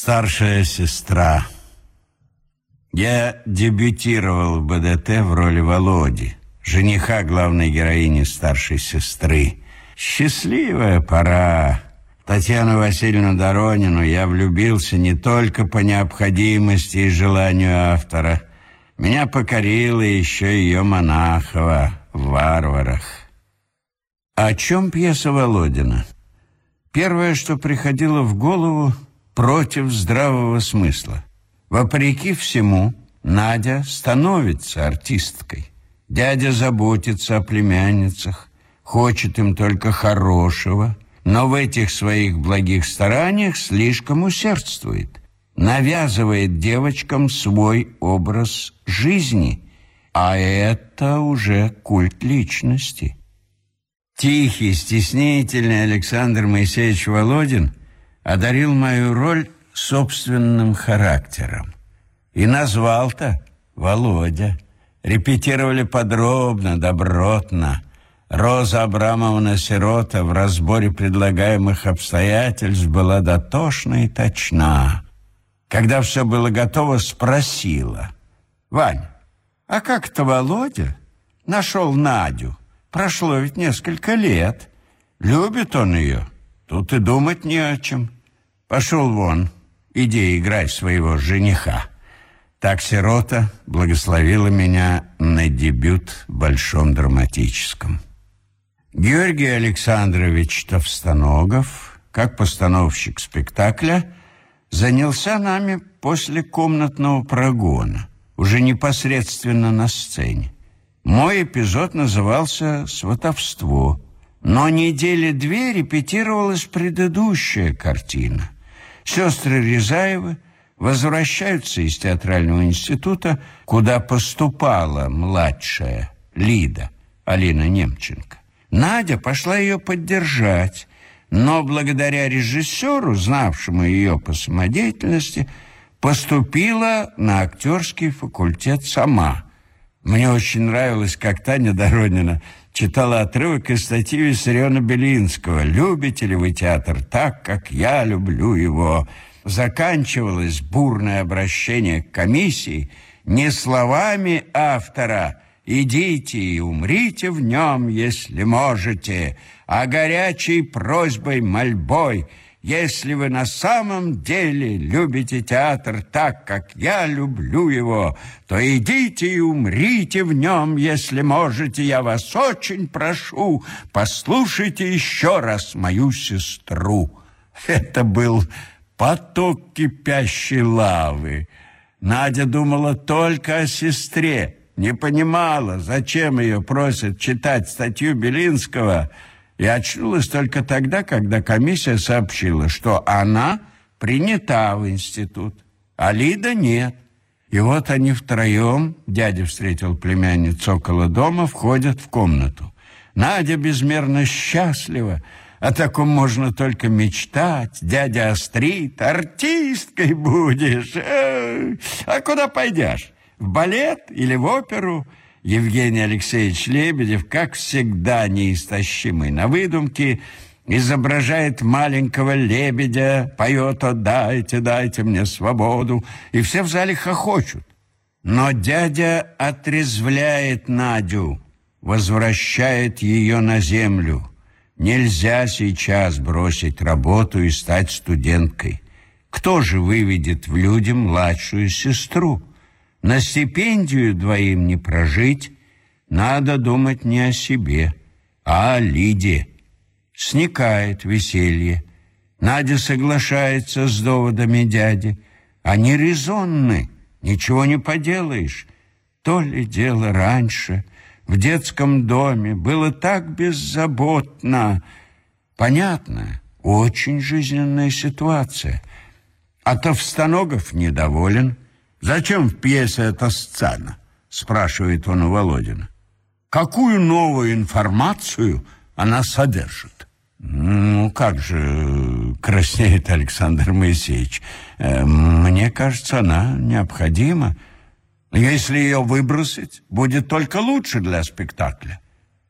Старшая сестра. Я дебютировал в БДТ в роли Володи, жениха главной героини старшей сестры. Счастливая пора. Татьяну Васильевну Доронину я влюбился не только по необходимости и желанию автора. Меня покорила еще ее Монахова в «Варварах». О чем пьеса Володина? Первое, что приходило в голову – против здравого смысла. Вопреки всему, Надя становится артисткой. Дядя заботится о племянницах, хочет им только хорошего, но в этих своих благих стараниях слишком усердствует, навязывает девочкам свой образ жизни, а это уже культ личности. Тихий, стеснительный Александр Моисеевич Володин одарил мою роль собственным характером. И назвал-то Володя. Репетировали подробно, добротно. Роза Абрамовна Сирота в разборе предлагаемых обстоятельств была дотошна и точна. Когда все было готово, спросила. «Вань, а как-то Володя нашел Надю? Прошло ведь несколько лет. Любит он ее. Тут и думать не о чем». Пошел вон, иди играй своего жениха. Так сирота благословила меня на дебют в Большом драматическом. Георгий Александрович Товстоногов, как постановщик спектакля, занялся нами после комнатного прогона, уже непосредственно на сцене. Мой эпизод назывался «Сватовство», но недели две репетировалась предыдущая картина – Сестры Рязаевы возвращаются из театрального института, куда поступала младшая Лида, Алина Немченко. Надя пошла ее поддержать, но благодаря режиссеру, знавшему ее по самодеятельности, поступила на актерский факультет сама. Мне очень нравилось, как Таня Доронина читала отрывок из статьи Виссариона Белинского «Любите ли вы театр так, как я люблю его?» Заканчивалось бурное обращение к комиссии не словами автора «Идите и умрите в нем, если можете», а горячей просьбой, мольбой – если вы на самом деле любите театр так, как я люблю его, то идите и умрите в нем, если можете. Я вас очень прошу, послушайте еще раз мою сестру. Это был поток кипящей лавы. Надя думала только о сестре, не понимала, зачем ее просят читать статью Белинского – и очнулась только тогда, когда комиссия сообщила, что она принята в институт, а Лида нет. И вот они втроем, дядя встретил племянницу около дома, входят в комнату. Надя безмерно счастлива, о таком можно только мечтать. Дядя острит, артисткой будешь. А куда пойдешь? В балет или в оперу? Евгений Алексеевич Лебедев, как всегда неистощимый на выдумки, изображает маленького лебедя, поет «Отдайте, дайте мне свободу», и все в зале хохочут. Но дядя отрезвляет Надю, возвращает ее на землю. Нельзя сейчас бросить работу и стать студенткой. Кто же выведет в люди младшую сестру? На стипендию двоим не прожить, надо думать не о себе, а о Лиде. Сникает веселье. Надя соглашается с доводами дяди. Они резонны, ничего не поделаешь. То ли дело раньше, в детском доме, было так беззаботно. Понятно, очень жизненная ситуация. А Товстоногов недоволен – «Зачем в пьесе эта сцена?» — спрашивает он у Володина. «Какую новую информацию она содержит?» «Ну, как же...» — краснеет Александр Моисеевич. Э, «Мне кажется, она необходима. Если ее выбросить, будет только лучше для спектакля».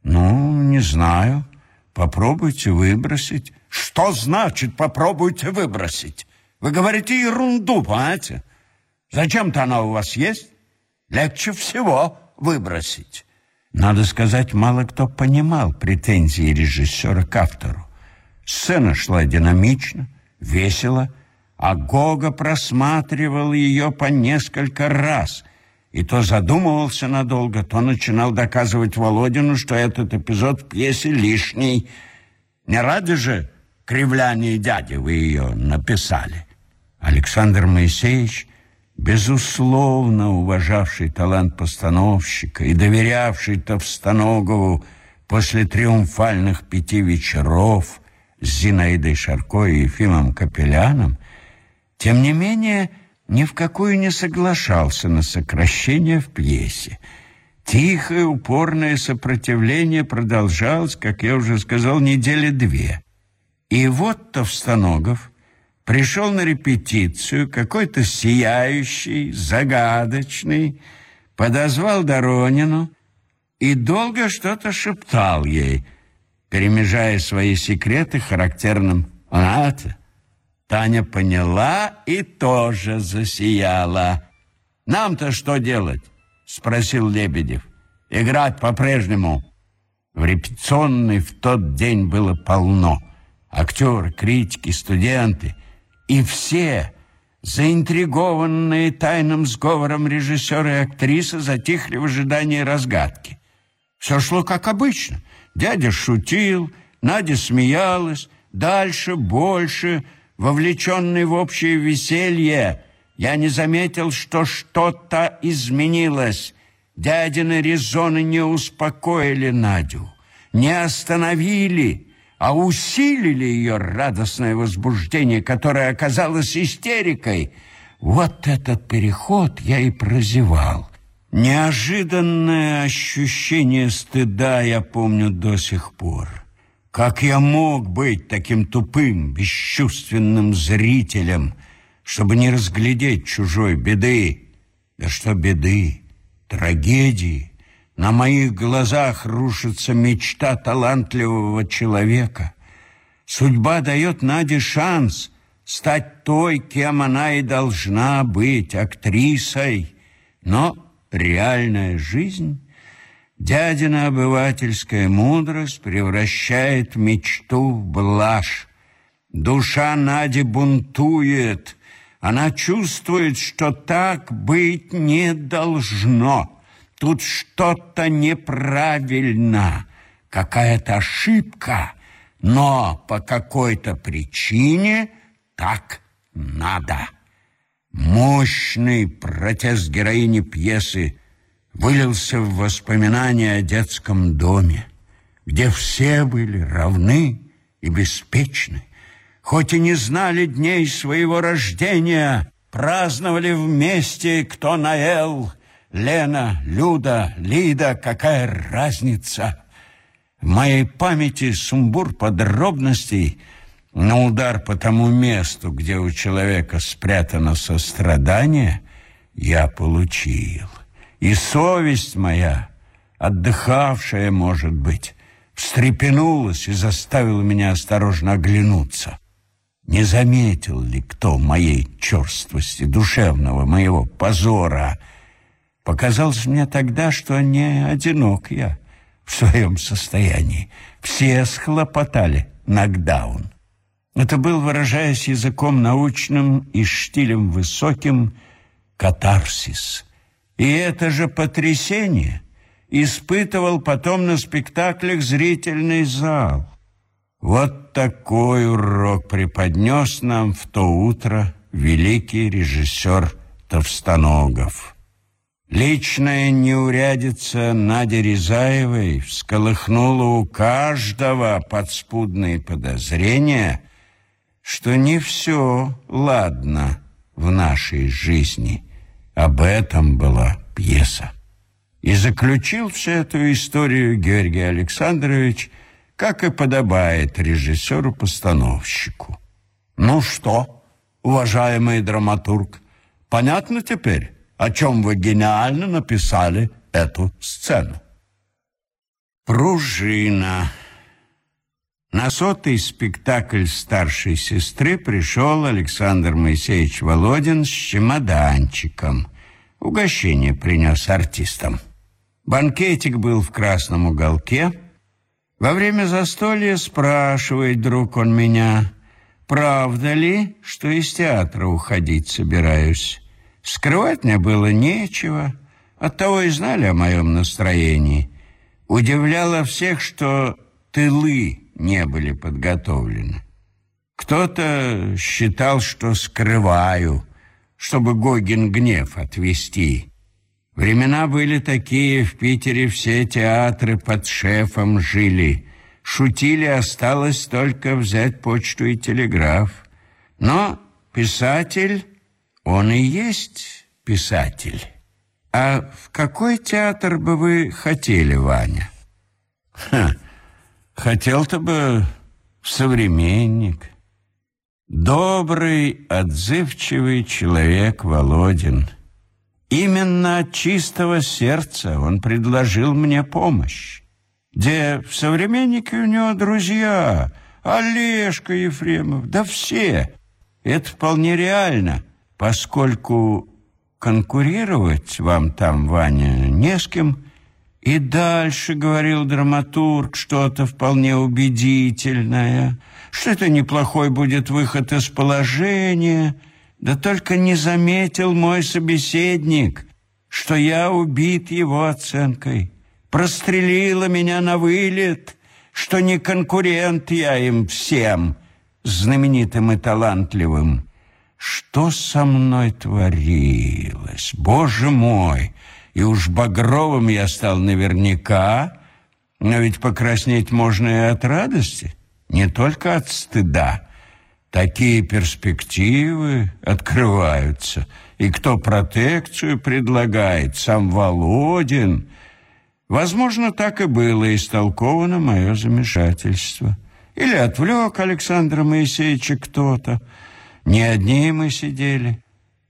«Ну, не знаю. Попробуйте выбросить». «Что значит «попробуйте выбросить»?» Вы говорите ерунду, понимаете? Зачем-то она у вас есть? Легче всего выбросить. Надо сказать, мало кто понимал претензии режиссера к автору. Сцена шла динамично, весело, а Гога просматривал ее по несколько раз и то задумывался надолго, то начинал доказывать Володину, что этот эпизод в пьесе лишний. Не ради же кривляния дяди вы ее написали. Александр Моисеевич безусловно уважавший талант постановщика и доверявший Товстоногову после триумфальных пяти вечеров с Зинаидой Шарко и Ефимом Капеляном, тем не менее ни в какую не соглашался на сокращение в пьесе. Тихое, упорное сопротивление продолжалось, как я уже сказал, недели две. И вот Товстоногов пришел на репетицию какой-то сияющий, загадочный, подозвал Доронину и долго что-то шептал ей, перемежая свои секреты характерным «Ната». Таня поняла и тоже засияла. «Нам-то что делать?» — спросил Лебедев. «Играть по-прежнему». В репетиционной в тот день было полно. Актеры, критики, студенты — и все, заинтригованные тайным сговором режиссера и актрисы, затихли в ожидании разгадки. Все шло как обычно. Дядя шутил, Надя смеялась, дальше, больше, вовлеченный в общее веселье. Я не заметил, что что-то изменилось. Дядины резоны не успокоили Надю, не остановили а усилили ее радостное возбуждение, которое оказалось истерикой. Вот этот переход я и прозевал. Неожиданное ощущение стыда я помню до сих пор. Как я мог быть таким тупым, бесчувственным зрителем, чтобы не разглядеть чужой беды? Да что беды, трагедии, на моих глазах рушится мечта талантливого человека. Судьба дает Наде шанс стать той, кем она и должна быть, актрисой. Но реальная жизнь, дядина обывательская мудрость превращает мечту в блажь. Душа Нади бунтует. Она чувствует, что так быть не должно. Тут что-то неправильно, какая-то ошибка, но по какой-то причине так надо. Мощный протест героини пьесы вылился в воспоминания о детском доме, где все были равны и беспечны, хоть и не знали дней своего рождения, праздновали вместе кто наел, Лена, Люда, Лида, какая разница? В моей памяти сумбур подробностей на удар по тому месту, где у человека спрятано сострадание, я получил. И совесть моя, отдыхавшая, может быть, встрепенулась и заставила меня осторожно оглянуться. Не заметил ли кто моей черствости, душевного моего позора, Показалось мне тогда, что не одинок я в своем состоянии. Все схлопотали нокдаун. Это был, выражаясь языком научным и штилем высоким, катарсис. И это же потрясение испытывал потом на спектаклях зрительный зал. Вот такой урок преподнес нам в то утро великий режиссер Товстоногов. Личная неурядица Нади Рязаевой всколыхнула у каждого подспудные подозрения, что не все ладно в нашей жизни. Об этом была пьеса. И заключил всю эту историю Георгий Александрович, как и подобает режиссеру-постановщику. «Ну что, уважаемый драматург, понятно теперь?» О чем вы гениально написали эту сцену. Пружина. На сотый спектакль старшей сестры пришел Александр Моисеевич Володин с чемоданчиком. Угощение принес артистам. Банкетик был в красном уголке. Во время застолья спрашивает друг он меня, правда ли, что из театра уходить собираюсь. Скрывать мне было нечего, оттого и знали о моем настроении. Удивляло всех, что тылы не были подготовлены. Кто-то считал, что скрываю, чтобы Гогин гнев отвести. Времена были такие, в Питере все театры под шефом жили. Шутили, осталось только взять почту и телеграф. Но писатель, он и есть писатель. А в какой театр бы вы хотели, Ваня? Ха, хотел-то бы современник. Добрый, отзывчивый человек Володин. Именно от чистого сердца он предложил мне помощь. Где в современнике у него друзья, Олежка Ефремов, да все. Это вполне реально, поскольку конкурировать вам там, Ваня, не с кем. И дальше говорил драматург что-то вполне убедительное, что это неплохой будет выход из положения, да только не заметил мой собеседник, что я убит его оценкой. Прострелила меня на вылет, что не конкурент я им всем, знаменитым и талантливым. Что со мной творилось? Боже мой! И уж багровым я стал наверняка, но ведь покраснеть можно и от радости, не только от стыда. Такие перспективы открываются. И кто протекцию предлагает? Сам Володин. Возможно, так и было истолковано мое замешательство. Или отвлек Александра Моисеевича кто-то. Не одни мы сидели.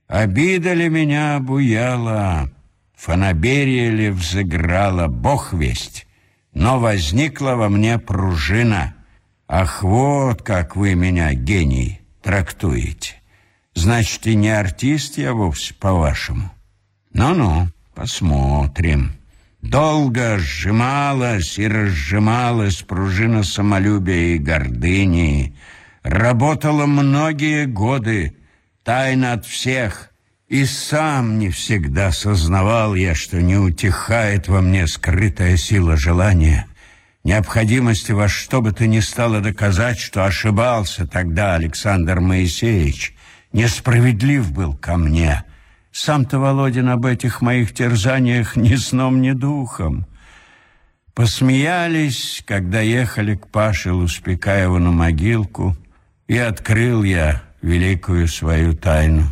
Обида ли меня обуяла, фанаберия ли взыграла, бог весть. Но возникла во мне пружина. Ах, вот как вы меня, гений, трактуете. Значит, и не артист я вовсе, по-вашему. Ну-ну, посмотрим. Долго сжималась и разжималась пружина самолюбия и гордыни, Работала многие годы, тайно от всех, и сам не всегда сознавал я, что не утихает во мне скрытая сила желания, необходимости во что бы то ни стало доказать, что ошибался тогда Александр Моисеевич, несправедлив был ко мне. Сам-то Володин об этих моих терзаниях ни сном, ни духом. Посмеялись, когда ехали к Паше Луспекаеву на могилку — и открыл я великую свою тайну.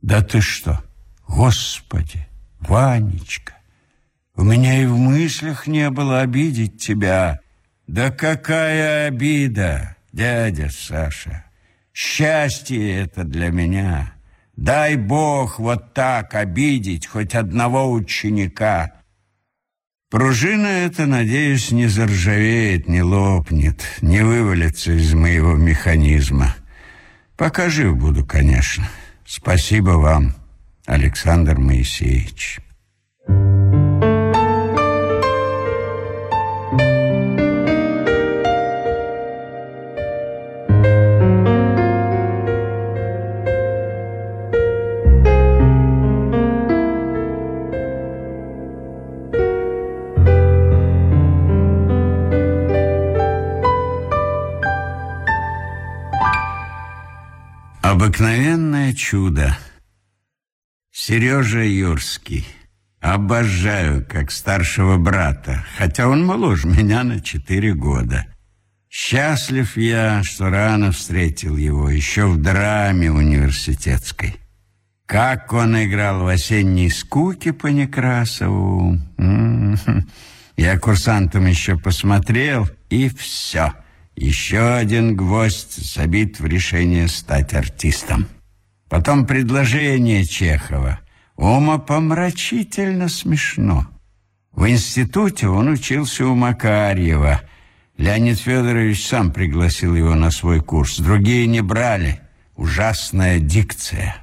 Да ты что, Господи, Ванечка, у меня и в мыслях не было обидеть тебя. Да какая обида, дядя Саша. Счастье это для меня. Дай Бог вот так обидеть хоть одного ученика. Пружина эта, надеюсь, не заржавеет, не лопнет, не вывалится из моего механизма. Пока жив буду, конечно. Спасибо вам, Александр Моисеевич. Обыкновенное чудо. Сережа Юрский. Обожаю, как старшего брата, хотя он моложе меня на четыре года. Счастлив я, что рано встретил его, еще в драме университетской. Как он играл в осенней скуке по Некрасову. Я курсантом еще посмотрел, и все — еще один гвоздь забит в решение стать артистом. Потом предложение Чехова. Умопомрачительно смешно. В институте он учился у Макарьева. Леонид Федорович сам пригласил его на свой курс. Другие не брали. Ужасная дикция.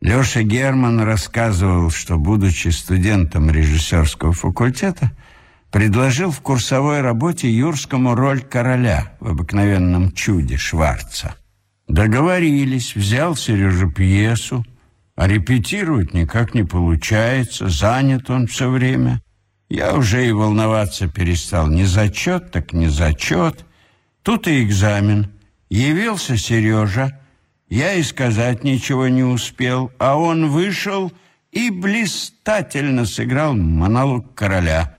Леша Герман рассказывал, что, будучи студентом режиссерского факультета, предложил в курсовой работе Юрскому роль короля в обыкновенном чуде Шварца. Договорились, взял Сережу пьесу, а репетировать никак не получается, занят он все время. Я уже и волноваться перестал. Не зачет, так не зачет. Тут и экзамен. Явился Сережа. Я и сказать ничего не успел, а он вышел и блистательно сыграл монолог короля.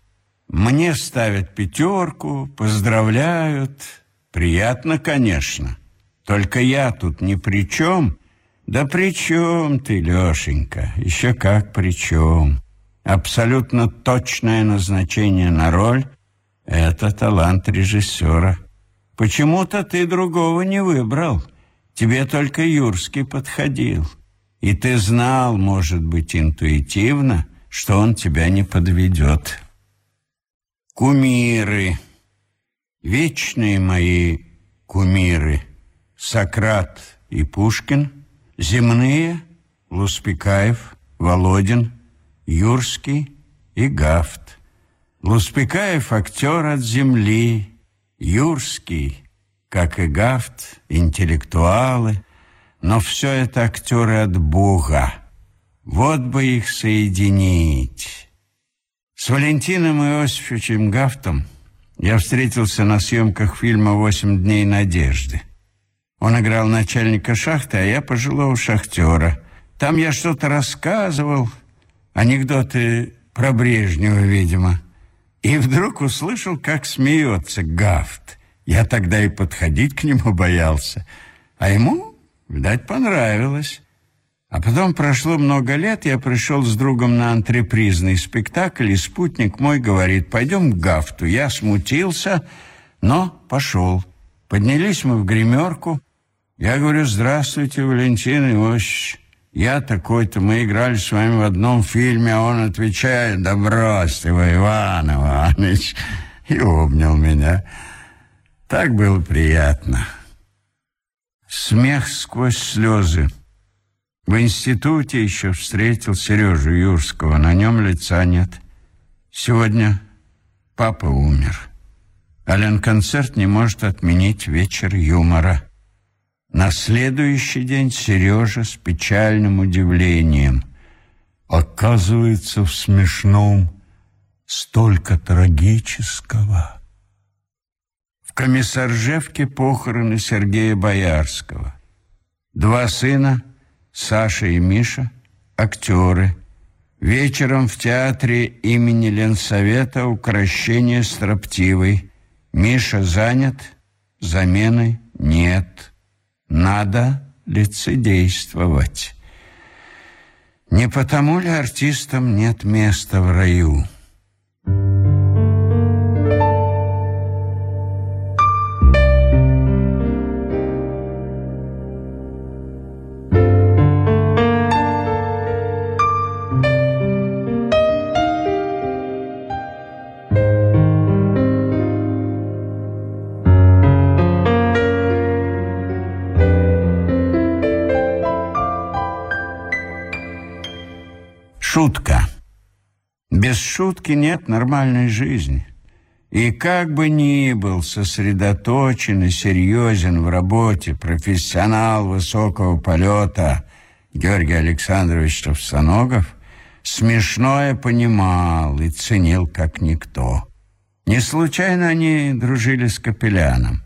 Мне ставят пятерку, поздравляют. Приятно, конечно. Только я тут ни при чем. Да при чем ты, Лешенька? Еще как при чем? Абсолютно точное назначение на роль — это талант режиссера. Почему-то ты другого не выбрал. Тебе только Юрский подходил. И ты знал, может быть, интуитивно, что он тебя не подведет. Кумиры. Вечные мои кумиры. Сократ и Пушкин. Земные — Луспекаев, Володин, Юрский и Гафт. Луспекаев — актер от земли, Юрский, как и Гафт, интеллектуалы, но все это актеры от Бога. Вот бы их соединить. С Валентином Иосифовичем Гафтом я встретился на съемках фильма «Восемь дней надежды». Он играл начальника шахты, а я пожилого шахтера. Там я что-то рассказывал, анекдоты про Брежнева, видимо. И вдруг услышал, как смеется Гафт. Я тогда и подходить к нему боялся. А ему, видать, понравилось. А потом прошло много лет, я пришел с другом на антрепризный спектакль, и спутник мой говорит, пойдем к Гафту. Я смутился, но пошел. Поднялись мы в гримерку. Я говорю, здравствуйте, Валентин Иосифович. Я такой-то, мы играли с вами в одном фильме, а он отвечает, да брось Иван Иванович. И обнял меня. Так было приятно. Смех сквозь слезы. В институте еще встретил Сережу Юрского, на нем лица нет. Сегодня папа умер. Ален концерт не может отменить вечер юмора. На следующий день Сережа с печальным удивлением. Оказывается, в смешном столько трагического. В комиссаржевке похороны Сергея Боярского. Два сына — Саша и Миша – актеры. Вечером в театре имени Ленсовета укращение строптивой. Миша занят, замены нет. Надо лицедействовать. Не потому ли артистам нет места в раю? Шутки нет нормальной жизни. И как бы ни был сосредоточен и серьезен в работе профессионал высокого полета Георгий Александрович Товстоногов, смешное понимал и ценил как никто. Не случайно они дружили с Капеляном.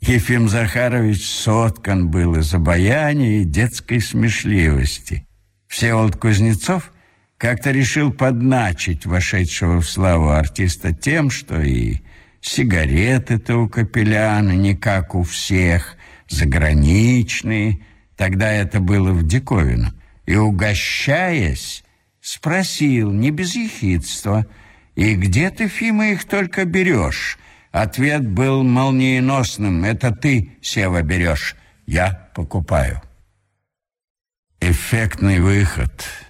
Ефим Захарович соткан был из обаяния и детской смешливости. Всеволод Кузнецов — как-то решил подначить вошедшего в славу артиста тем, что и сигареты-то у Капеляна не как у всех, заграничные, тогда это было в диковину, и, угощаясь, спросил, не без ехидства, «И где ты, Фима, их только берешь?» Ответ был молниеносным, «Это ты, Сева, берешь, я покупаю». Эффектный выход —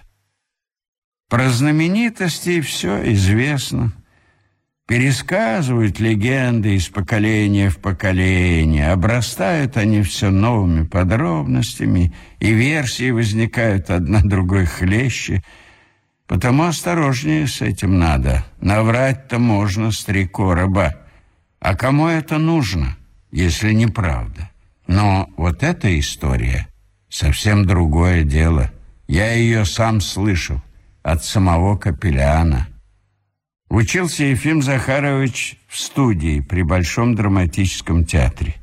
про знаменитостей все известно. Пересказывают легенды из поколения в поколение, обрастают они все новыми подробностями, и версии возникают одна другой хлеще. Потому осторожнее с этим надо. Наврать-то можно с три короба. А кому это нужно, если неправда? Но вот эта история совсем другое дело. Я ее сам слышал от самого Капеляна. Учился Ефим Захарович в студии при Большом драматическом театре.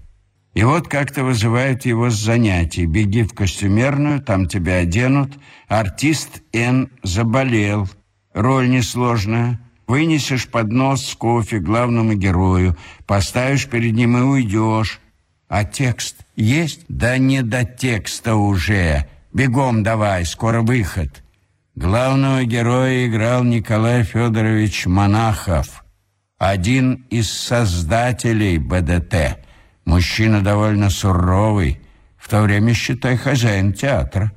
И вот как-то вызывают его с занятий. Беги в костюмерную, там тебя оденут. Артист Н заболел. Роль несложная. Вынесешь поднос с кофе главному герою, поставишь перед ним и уйдешь. А текст есть? Да не до текста уже. Бегом давай, скоро выход. Главного героя играл Николай Федорович Монахов, один из создателей БДТ. Мужчина довольно суровый, в то время, считай, хозяин театра.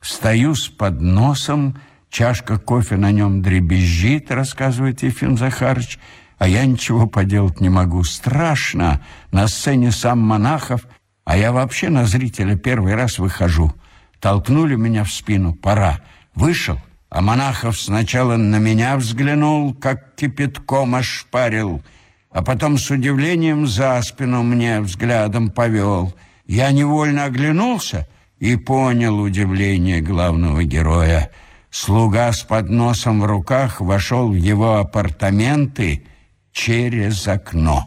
Стою с подносом, чашка кофе на нем дребезжит, рассказывает Ефим Захарович, а я ничего поделать не могу. Страшно. На сцене сам Монахов, а я вообще на зрителя первый раз выхожу. Толкнули меня в спину. Пора. Вышел, а Монахов сначала на меня взглянул, как кипятком ошпарил, а потом с удивлением за спину мне взглядом повел. Я невольно оглянулся и понял удивление главного героя. Слуга с подносом в руках вошел в его апартаменты через окно.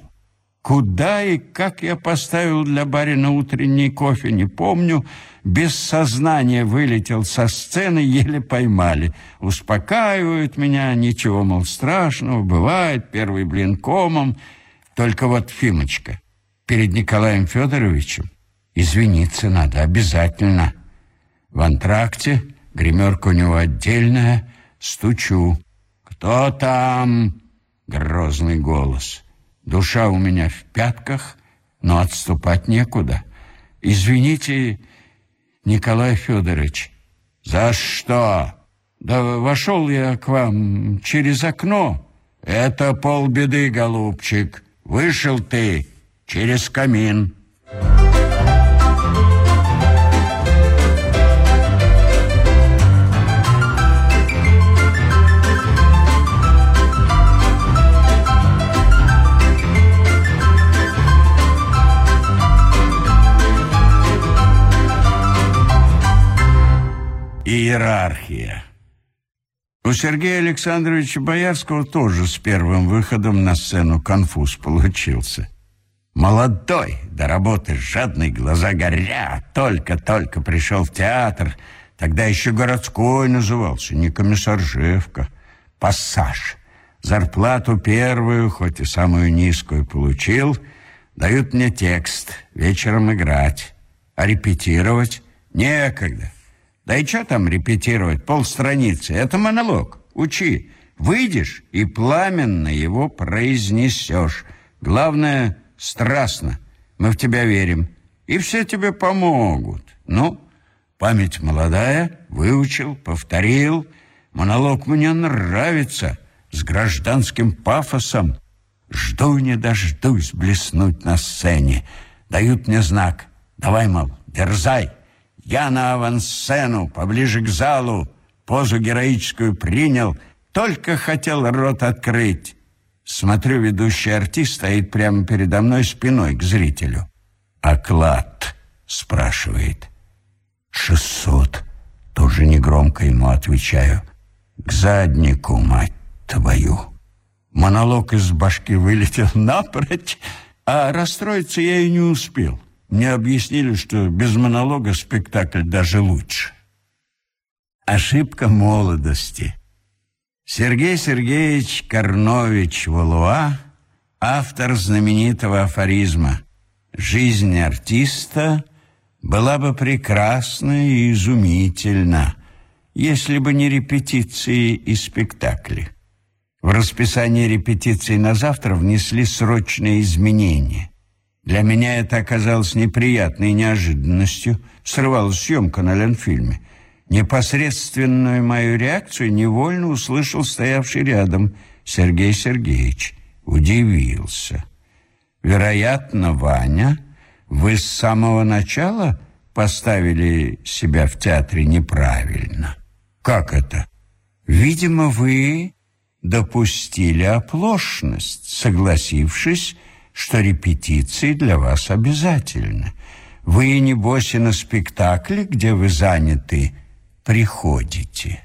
Куда и как я поставил для барина утренний кофе, не помню. Без сознания вылетел со сцены, еле поймали. Успокаивают меня, ничего, мол, страшного, бывает, первый блин комом. Только вот, Фимочка, перед Николаем Федоровичем извиниться надо обязательно. В антракте, гримерка у него отдельная, стучу. «Кто там?» — грозный голос. Душа у меня в пятках, но отступать некуда. Извините, Николай Федорович. За что? Да вошел я к вам через окно. Это полбеды, голубчик. Вышел ты через камин. Иерархия. У Сергея Александровича Боярского тоже с первым выходом на сцену конфуз получился. Молодой, до работы жадный, глаза горят, только-только пришел в театр, тогда еще городской назывался, не комиссаржевка, пассаж. Зарплату первую, хоть и самую низкую, получил, дают мне текст, вечером играть, а репетировать некогда. Да и что там репетировать, полстраницы? Это монолог. Учи. Выйдешь и пламенно его произнесешь. Главное, страстно. Мы в тебя верим. И все тебе помогут. Ну, память молодая, выучил, повторил. Монолог мне нравится, с гражданским пафосом. Жду не дождусь блеснуть на сцене. Дают мне знак. Давай, мол, дерзай. Я на авансцену, поближе к залу, позу героическую принял, только хотел рот открыть. Смотрю, ведущий артист стоит прямо передо мной спиной к зрителю. «Оклад?» — спрашивает. «Шестьсот». Тоже негромко ему отвечаю. «К заднику, мать твою!» Монолог из башки вылетел напрочь, а расстроиться я и не успел. Мне объяснили, что без монолога спектакль даже лучше. Ошибка молодости. Сергей Сергеевич Корнович Валуа, автор знаменитого афоризма «Жизнь артиста была бы прекрасна и изумительна, если бы не репетиции и спектакли». В расписание репетиций на завтра внесли срочные изменения – для меня это оказалось неприятной неожиданностью. Срывалась съемка на Ленфильме. Непосредственную мою реакцию невольно услышал стоявший рядом Сергей Сергеевич. удивился. Вероятно, Ваня, вы с самого начала поставили себя в театре неправильно. Как это? Видимо, вы допустили оплошность, согласившись, что репетиции для вас обязательны. Вы, небось, и на спектакле, где вы заняты, приходите».